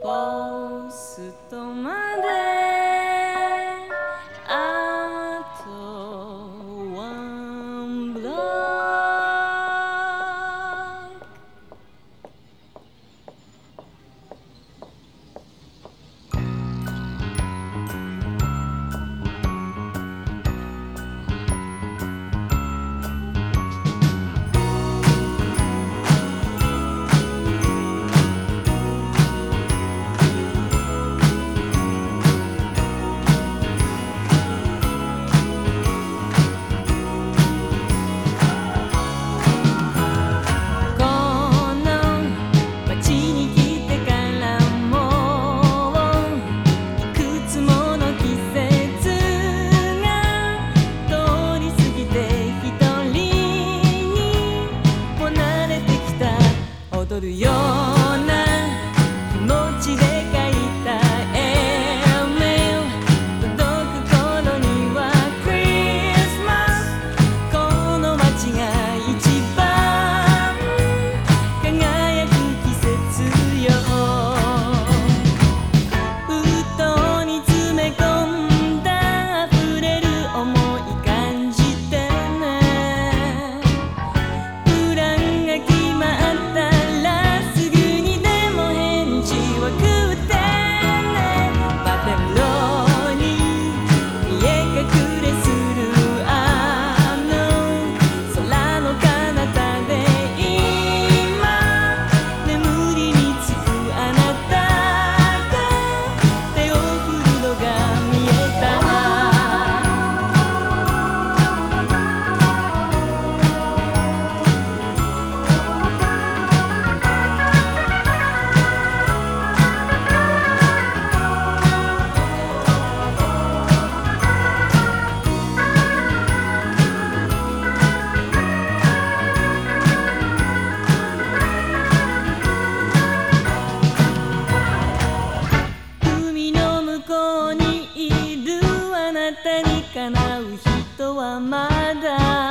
ポストまで踊るよ my dad.